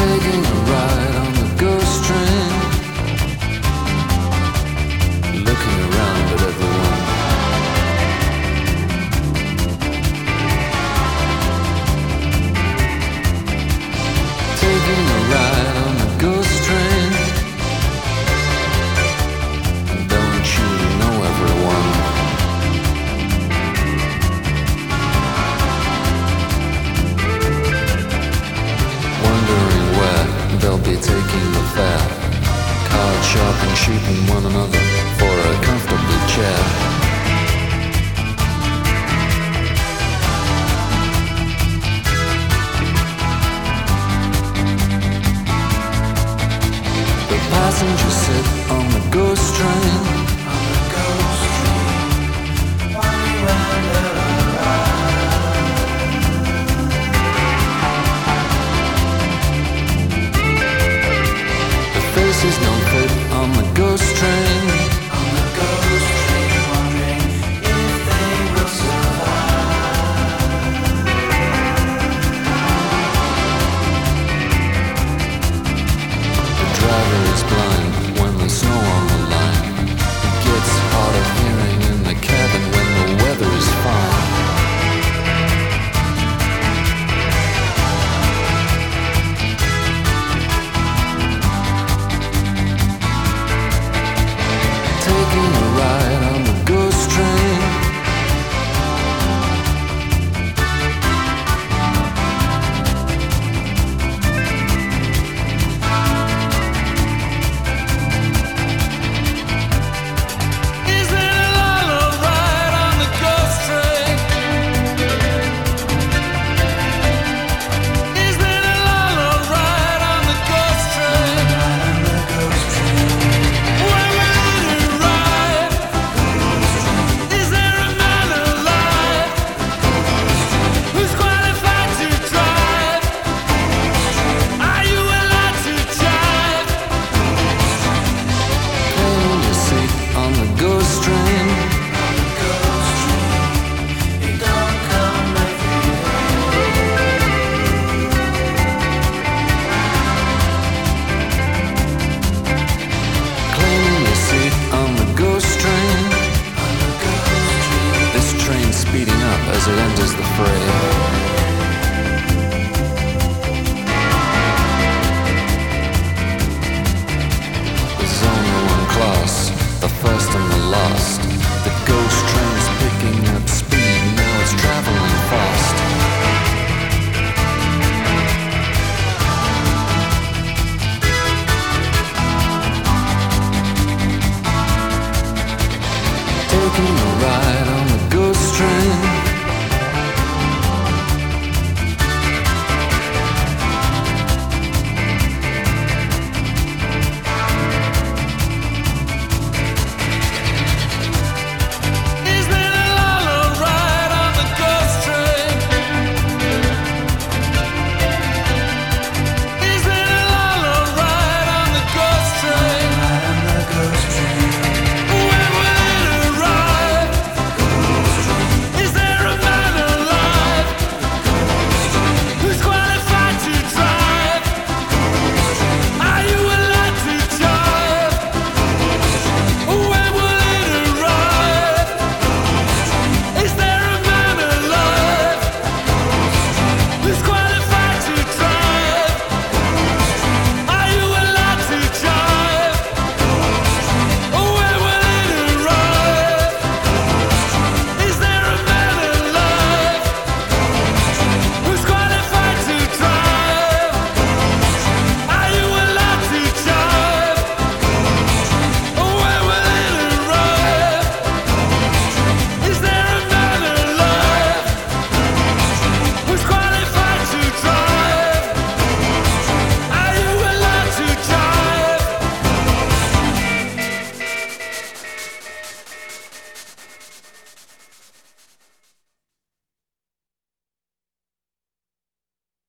taking a ride. shaping one another for a comfortable chair. The passengers sit on the ghost train. as it enters the fray.